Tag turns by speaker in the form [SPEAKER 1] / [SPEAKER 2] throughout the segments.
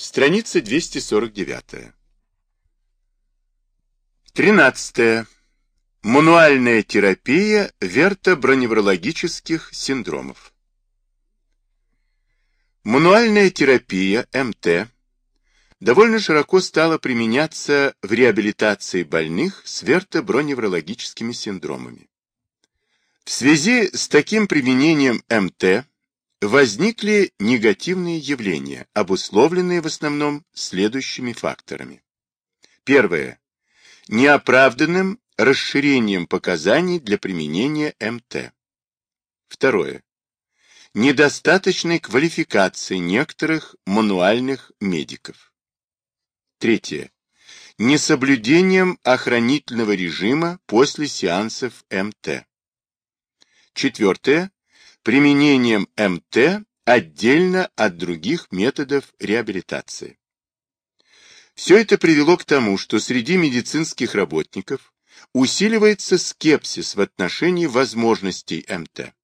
[SPEAKER 1] Страница 249. 13. Мануальная терапия вертоброневрологических синдромов. Мануальная терапия МТ довольно широко стала применяться в реабилитации больных с вертоброневрологическими синдромами. В связи с таким применением МТ возникли негативные явления, обусловленные в основном следующими факторами. Первое. Неоправданным расширением показаний для применения МТ. Второе. Недостаточной квалификации некоторых мануальных медиков. Третье. Несоблюдением охранительного режима после сеансов МТ. Четвертое. Применением МТ отдельно от других методов реабилитации. Все это привело к тому, что среди медицинских работников усиливается скепсис в отношении возможностей МТ.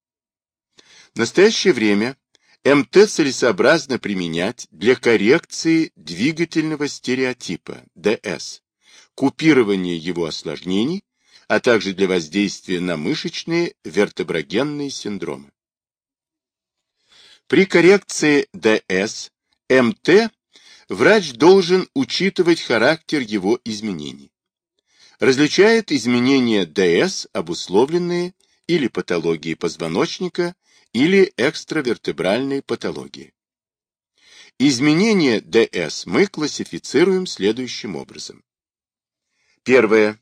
[SPEAKER 1] В настоящее время МТ целесообразно применять для коррекции двигательного стереотипа, ДС, купирования его осложнений, а также для воздействия на мышечные вертеброгенные синдромы. При коррекции ДС МТ врач должен учитывать характер его изменений. Различает изменения ДС, обусловленные или патологией позвоночника, или экстравертебральной патологией. Изменения ДС мы классифицируем следующим образом. Первое.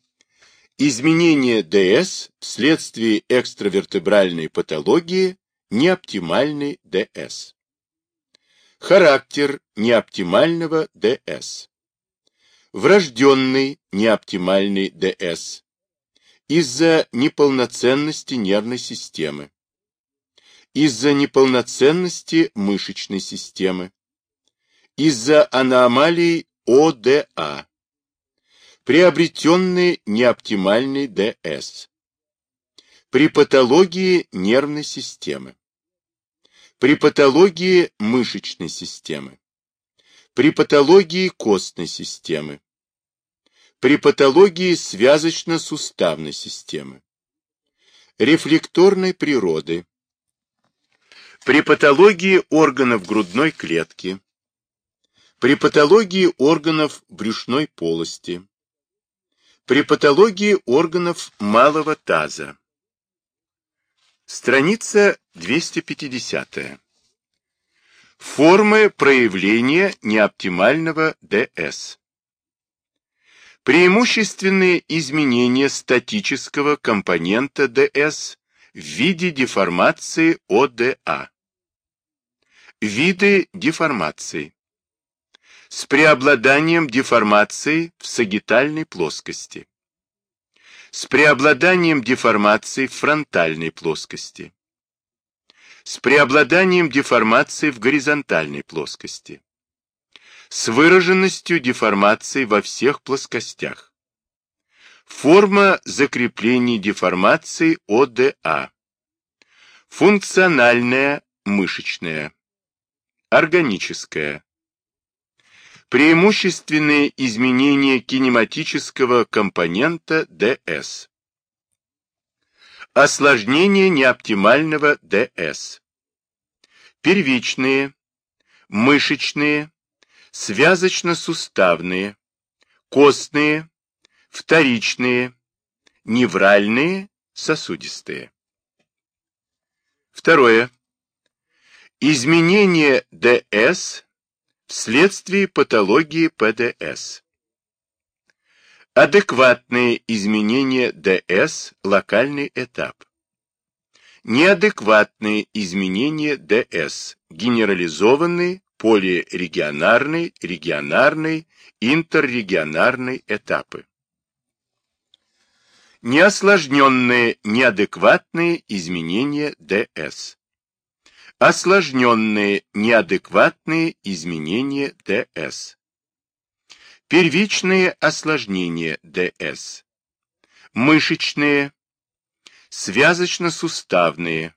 [SPEAKER 1] Изменение ДС вследствие экстравертебральной патологии неоптимальный ДС. Характер неоптимального ДС. Врожденный неоптимальный ДС. Из-за неполноценности нервной системы из-за неполноценности мышечной системы, из-за аномалий ОДА, приобретенный неоптимальный ДС, при патологии нервной системы, при патологии мышечной системы, при патологии костной системы, при патологии связочно-суставной системы, рефлекторной природы, при патологии органов грудной клетки, при патологии органов брюшной полости, при патологии органов малого таза. Страница 250. Формы проявления неоптимального ДС. Преимущественные изменения статического компонента ДС в виде деформации ОДА. Виды деформации. С преобладанием деформации в сагитальной плоскости. С преобладанием деформации в фронтальной плоскости. С преобладанием деформации в горизонтальной плоскости. С выраженностью деформации во всех плоскостях. Форма закрепления деформации ОДА. Функциональная мышечная. Органическое. Преимущественные изменения кинематического компонента ДС. Осложнение неоптимального ДС. Первичные, мышечные, связочно-суставные, костные, вторичные, невральные, сосудистые. Второе. Изменение ДС вследствие патологии ПДС. Адекватные изменения ДС – локальный этап. Неадекватные изменения ДС – генерализованный, полирегионарный, регионарный, интеррегионарный этапы. Неосложненные неадекватные изменения ДС осложненные неадекватные изменения ДС. Первичные осложнения ДС. Мышечные, связочно-суставные,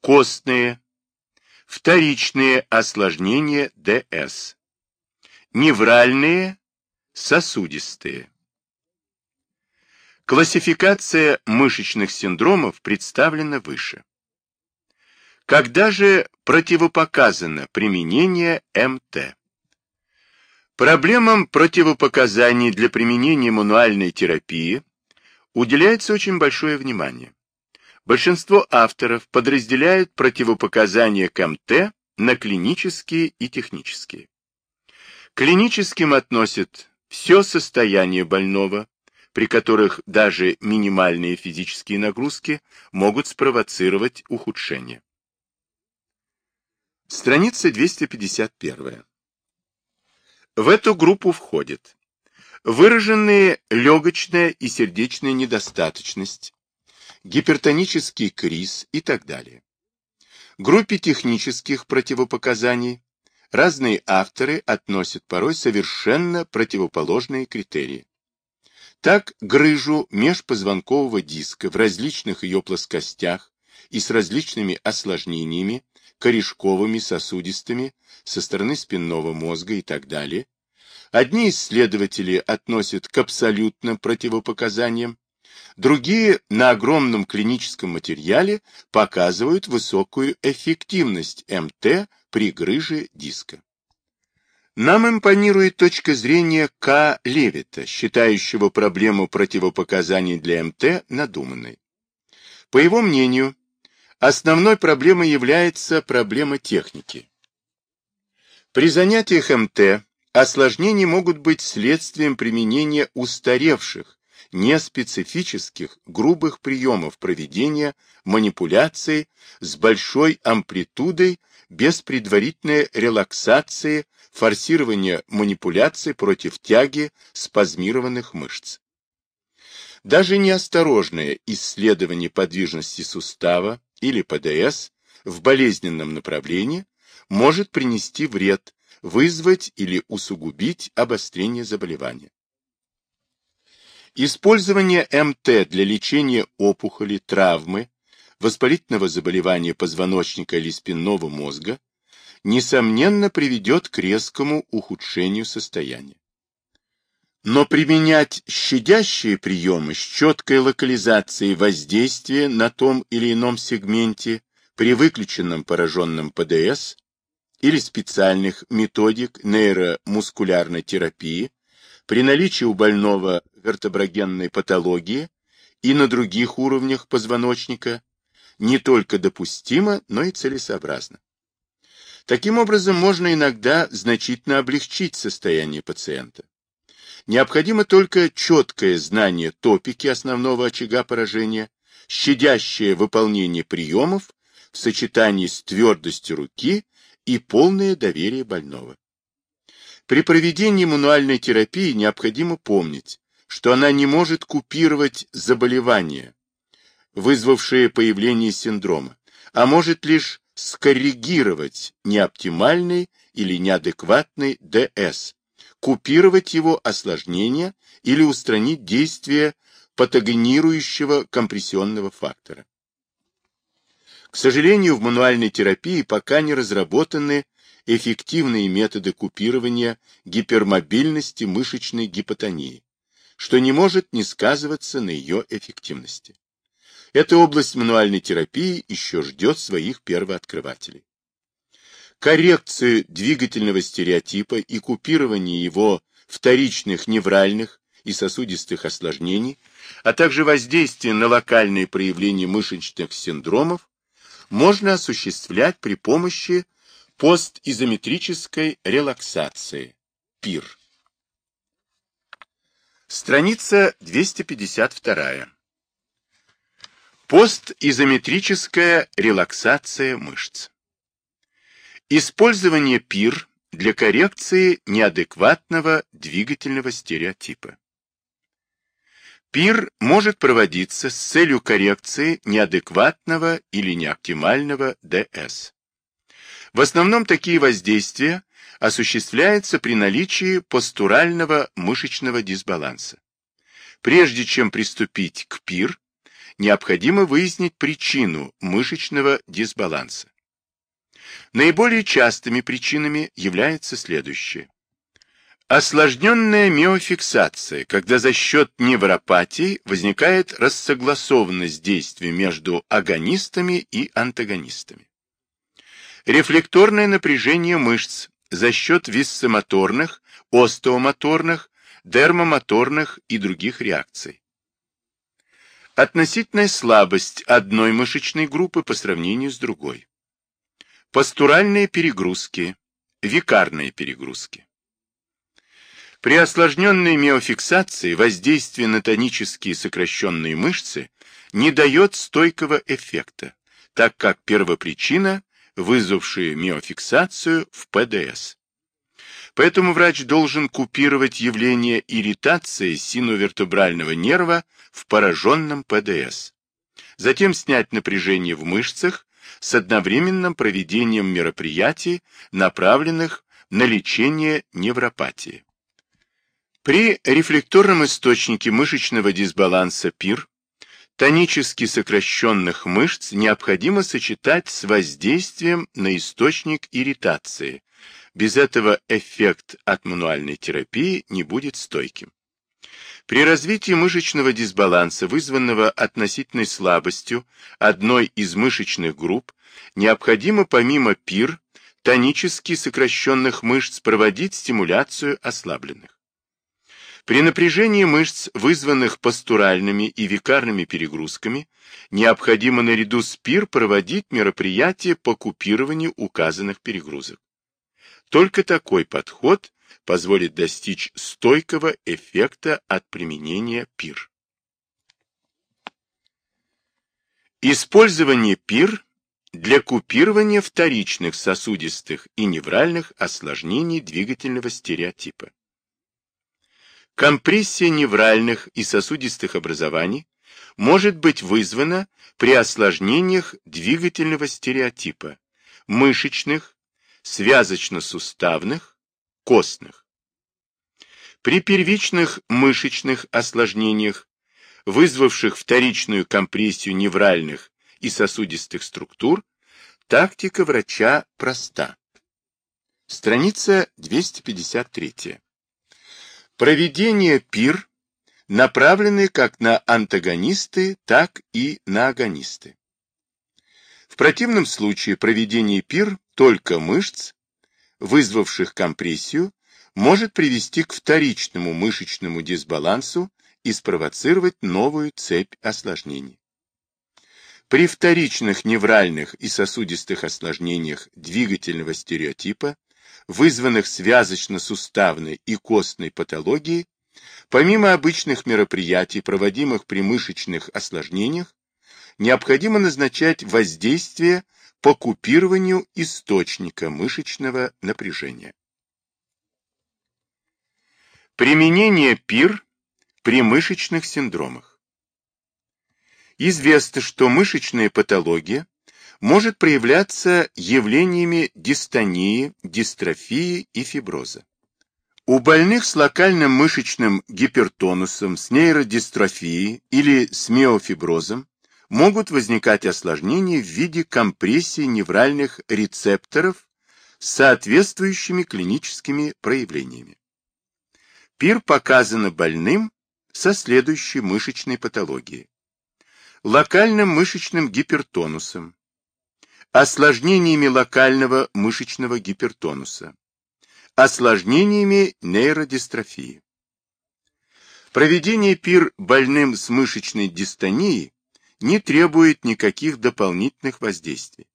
[SPEAKER 1] костные, вторичные осложнения ДС. невральные, сосудистые. Классификация мышечных синдромов представлена выше. Когда же противопоказано применение МТ? Проблемам противопоказаний для применения мануальной терапии уделяется очень большое внимание. Большинство авторов подразделяют противопоказания к МТ на клинические и технические. Клиническим относят все состояние больного, при которых даже минимальные физические нагрузки могут спровоцировать ухудшение. Страница 251. В эту группу входит выраженные легочная и сердечная недостаточность, гипертонический криз и так далее. Группе технических противопоказаний разные авторы относят порой совершенно противоположные критерии. Так, грыжу межпозвонкового диска в различных ее плоскостях и с различными осложнениями, корешковыми, сосудистыми, со стороны спинного мозга и так далее, одни исследователи относят к абсолютным противопоказаниям, другие на огромном клиническом материале показывают высокую эффективность МТ при грыже диска. Нам импонирует точка зрения К. Левита, считающего проблему противопоказаний для МТ надуманной. По его мнению, основной проблемой является проблема техники. При занятиях МТ осложнения могут быть следствием применения устаревших, неспецифических, грубых приемов проведения манипуляции с большой амплитудой без предварительной релаксации форсирования манипуляций против тяги спазмированных мышц. Даже неосторожное исследование подвижности сустава или ПДС в болезненном направлении может принести вред, вызвать или усугубить обострение заболевания. Использование МТ для лечения опухоли, травмы, воспалительного заболевания позвоночника или спинного мозга несомненно, приведет к резкому ухудшению состояния. Но применять щадящие приемы с четкой локализацией воздействия на том или ином сегменте при выключенном пораженном ПДС или специальных методик нейромускулярной терапии при наличии у больного вертеброгенной патологии и на других уровнях позвоночника не только допустимо, но и целесообразно. Таким образом, можно иногда значительно облегчить состояние пациента. Необходимо только четкое знание топики основного очага поражения, щадящее выполнение приемов в сочетании с твердостью руки и полное доверие больного. При проведении мануальной терапии необходимо помнить, что она не может купировать заболевания, вызвавшие появление синдрома, а может лишь скоррегировать неоптимальный или неадекватный ДС, купировать его осложнения или устранить действие патогенирующего компрессионного фактора. К сожалению, в мануальной терапии пока не разработаны эффективные методы купирования гипермобильности мышечной гипотонии, что не может не сказываться на ее эффективности. Эта область мануальной терапии еще ждет своих первооткрывателей. Коррекцию двигательного стереотипа и купирование его вторичных невральных и сосудистых осложнений, а также воздействие на локальные проявления мышечных синдромов можно осуществлять при помощи постизометрической релаксации, ПИР. Страница 252. Постизометрическая релаксация мышц. Использование ПИР для коррекции неадекватного двигательного стереотипа. ПИР может проводиться с целью коррекции неадекватного или неоптимального ДС. В основном такие воздействия осуществляются при наличии постурального мышечного дисбаланса. Прежде чем приступить к ПИР, необходимо выяснить причину мышечного дисбаланса. Наиболее частыми причинами являются следующие. Осложненная миофиксация, когда за счет невропатии возникает рассогласованность действий между агонистами и антагонистами. Рефлекторное напряжение мышц за счет висцемоторных, остеомоторных, дермомоторных и других реакций. Относительная слабость одной мышечной группы по сравнению с другой. Постуральные перегрузки, викарные перегрузки. При осложненной миофиксации воздействие на тонические сокращенные мышцы не дает стойкого эффекта, так как первопричина, вызвавшая миофиксацию в ПДС. Поэтому врач должен купировать явление ирритации синовертебрального нерва в пораженном ПДС. Затем снять напряжение в мышцах с одновременным проведением мероприятий, направленных на лечение невропатии. При рефлекторном источнике мышечного дисбаланса ПИР тонически сокращенных мышц необходимо сочетать с воздействием на источник ирритации. Без этого эффект от мануальной терапии не будет стойким. При развитии мышечного дисбаланса, вызванного относительной слабостью одной из мышечных групп, необходимо помимо ПИР тонически сокращенных мышц проводить стимуляцию ослабленных. При напряжении мышц, вызванных постуральными и викарными перегрузками, необходимо наряду с ПИР проводить мероприятия по купированию указанных перегрузок. Только такой подход позволит достичь стойкого эффекта от применения ПИР. Использование ПИР для купирования вторичных сосудистых и невральных осложнений двигательного стереотипа. Компрессия невральных и сосудистых образований может быть вызвана при осложнениях двигательного стереотипа, мышечных, связочно-суставных, костных. При первичных мышечных осложнениях, вызвавших вторичную компрессию невральных и сосудистых структур, тактика врача проста. Страница 253. Проведение пир направлены как на антагонисты, так и на агонисты. В противном случае проведение пир только мышц, вызвавших компрессию, может привести к вторичному мышечному дисбалансу и спровоцировать новую цепь осложнений. При вторичных невральных и сосудистых осложнениях двигательного стереотипа вызванных связочно-суставной и костной патологией, помимо обычных мероприятий, проводимых при мышечных осложнениях, необходимо назначать воздействие по купированию источника мышечного напряжения. Применение ПИР при мышечных синдромах. Известно, что мышечная патология может проявляться явлениями дистонии, дистрофии и фиброза. У больных с локальным мышечным гипертонусом, с нейродистрофией или с миофиброзом могут возникать осложнения в виде компрессии невральных рецепторов с соответствующими клиническими проявлениями. ПИР показано больным со следующей мышечной патологией. Локальным мышечным гипертонусом, осложнениями локального мышечного гипертонуса, осложнениями нейродистрофии. Проведение ПИР больным с мышечной дистонией не требует никаких дополнительных воздействий.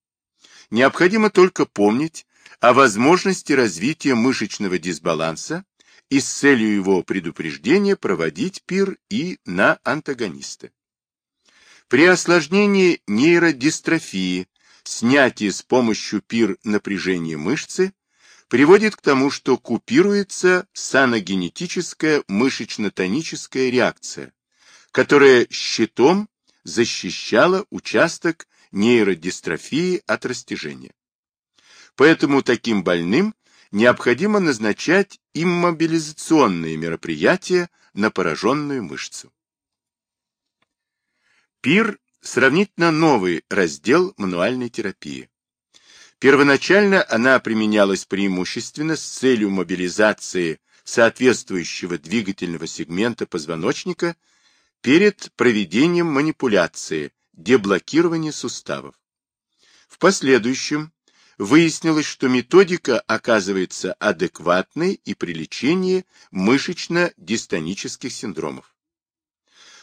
[SPEAKER 1] Необходимо только помнить о возможности развития мышечного дисбаланса и с целью его предупреждения проводить ПИР и на антагониста. При осложнении нейродистрофии снятие с помощью пир напряжения мышцы приводит к тому, что купируется саногенетическая мышечно-тоническая реакция, которая щитом защищала участок нейродистрофии от растяжения. Поэтому таким больным необходимо назначать иммобилизационные мероприятия на пораженную мышцу. ПИР сравнительно новый раздел мануальной терапии. Первоначально она применялась преимущественно с целью мобилизации соответствующего двигательного сегмента позвоночника перед проведением манипуляции, деблокирования суставов. В последующем выяснилось, что методика оказывается адекватной и при лечении мышечно-дистонических синдромов.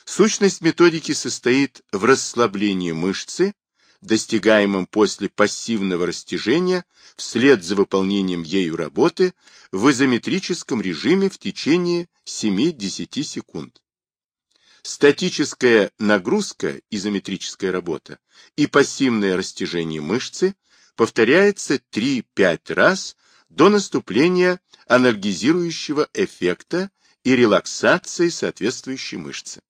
[SPEAKER 1] Сущность методики состоит в расслаблении мышцы, достигаемом после пассивного растяжения вслед за выполнением ею работы в изометрическом режиме в течение 7-10 секунд. Статическая нагрузка, изометрическая работа, и пассивное растяжение мышцы повторяется 3-5 раз до наступления анальгезирующего эффекта и релаксации соответствующей мышцы.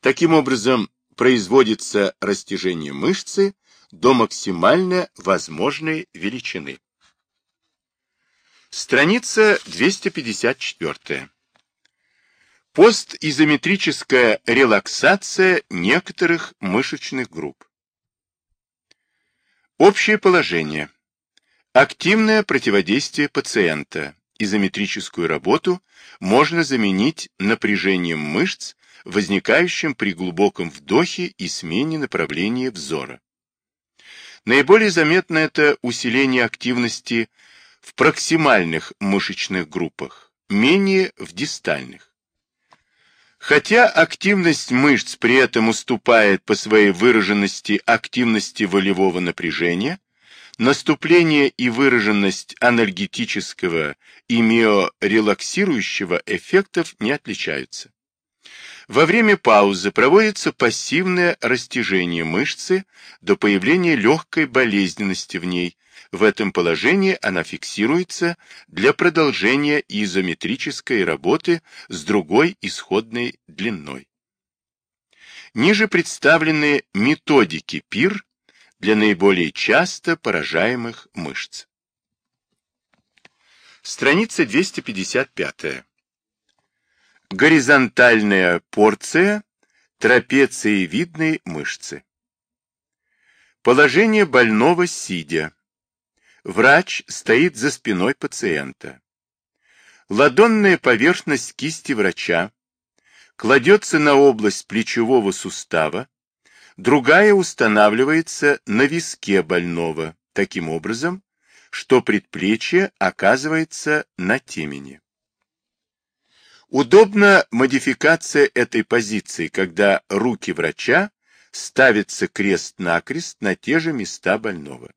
[SPEAKER 1] Таким образом, производится растяжение мышцы до максимально возможной величины. Страница 254. Постизометрическая релаксация некоторых мышечных групп. Общее положение. Активное противодействие пациента. Изометрическую работу можно заменить напряжением мышц, возникающим при глубоком вдохе и смене направления взора. Наиболее заметно это усиление активности в проксимальных мышечных группах, менее в дистальных. Хотя активность мышц при этом уступает по своей выраженности активности волевого напряжения, наступление и выраженность анальгетического и миорелаксирующего эффектов не отличаются. Во время паузы проводится пассивное растяжение мышцы до появления легкой болезненности в ней, в этом положении она фиксируется для продолжения изометрической работы с другой исходной длиной. Ниже представлены методики ПИР для наиболее часто поражаемых мышц. Страница 255. Горизонтальная порция трапециевидной мышцы. Положение больного сидя. Врач стоит за спиной пациента. Ладонная поверхность кисти врача кладется на область плечевого сустава, другая устанавливается на виске больного, таким образом, что предплечье оказывается на темени. Удобна модификация этой позиции, когда руки врача ставятся крест-накрест на те же места больного.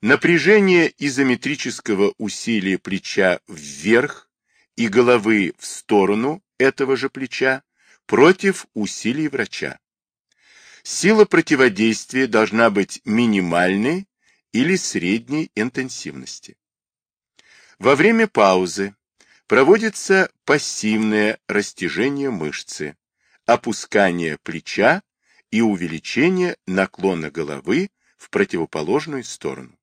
[SPEAKER 1] Напряжение изометрического усилия плеча вверх и головы в сторону этого же плеча против усилий врача. Сила противодействия должна быть минимальной или средней интенсивности. Во время паузы проводится пассивное растяжение мышцы, опускание плеча и увеличение наклона головы в противоположную сторону.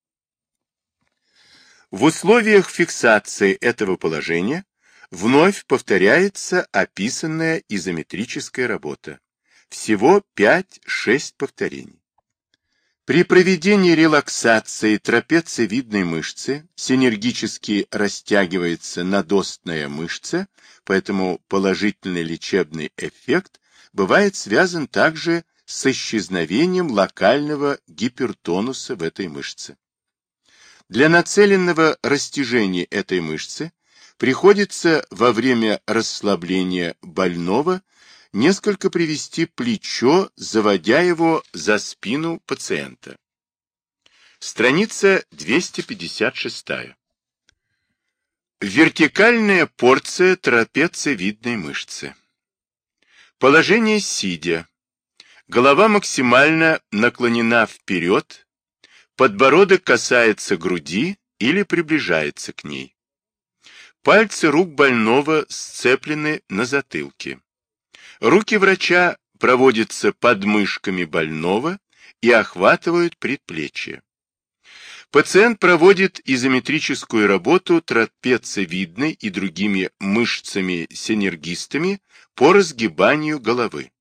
[SPEAKER 1] В условиях фиксации этого положения вновь повторяется описанная изометрическая работа. Всего 5-6 повторений. При проведении релаксации трапециевидной мышцы синергически растягивается надостная мышца, поэтому положительный лечебный эффект бывает связан также с исчезновением локального гипертонуса в этой мышце. Для нацеленного растяжения этой мышцы приходится во время расслабления больного несколько привести плечо, заводя его за спину пациента. Страница 256. Вертикальная порция трапециевидной мышцы. Положение сидя. Голова максимально наклонена вперед, Подбородок касается груди или приближается к ней. Пальцы рук больного сцеплены на затылке. Руки врача проводятся под мышками больного и охватывают предплечье. Пациент проводит изометрическую работу трапециевидной и другими мышцами-синергистами по разгибанию головы.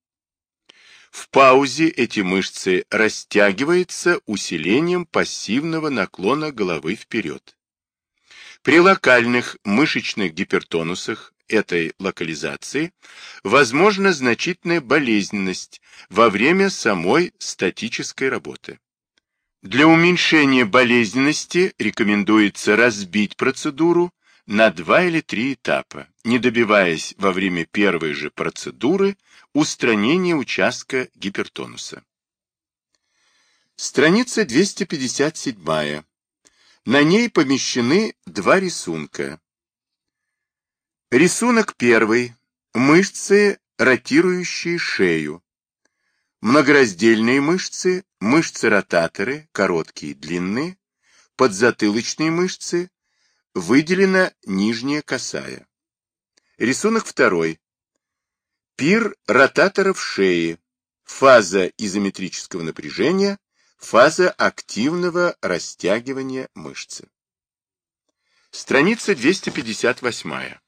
[SPEAKER 1] В паузе эти мышцы растягиваются усилением пассивного наклона головы вперед. При локальных мышечных гипертонусах этой локализации возможна значительная болезненность во время самой статической работы. Для уменьшения болезненности рекомендуется разбить процедуру на два или три этапа, не добиваясь во время первой же процедуры устранения участка гипертонуса. Страница 257. На ней помещены два рисунка. Рисунок первый. Мышцы, ротирующие шею. Многораздельные мышцы, мышцы-ротаторы, короткие длинные, подзатылочные мышцы, выделена нижняя косая. Рисунок второй. Пир ротаторов шеи. Фаза изометрического напряжения, фаза активного растягивания мышцы. Страница 258.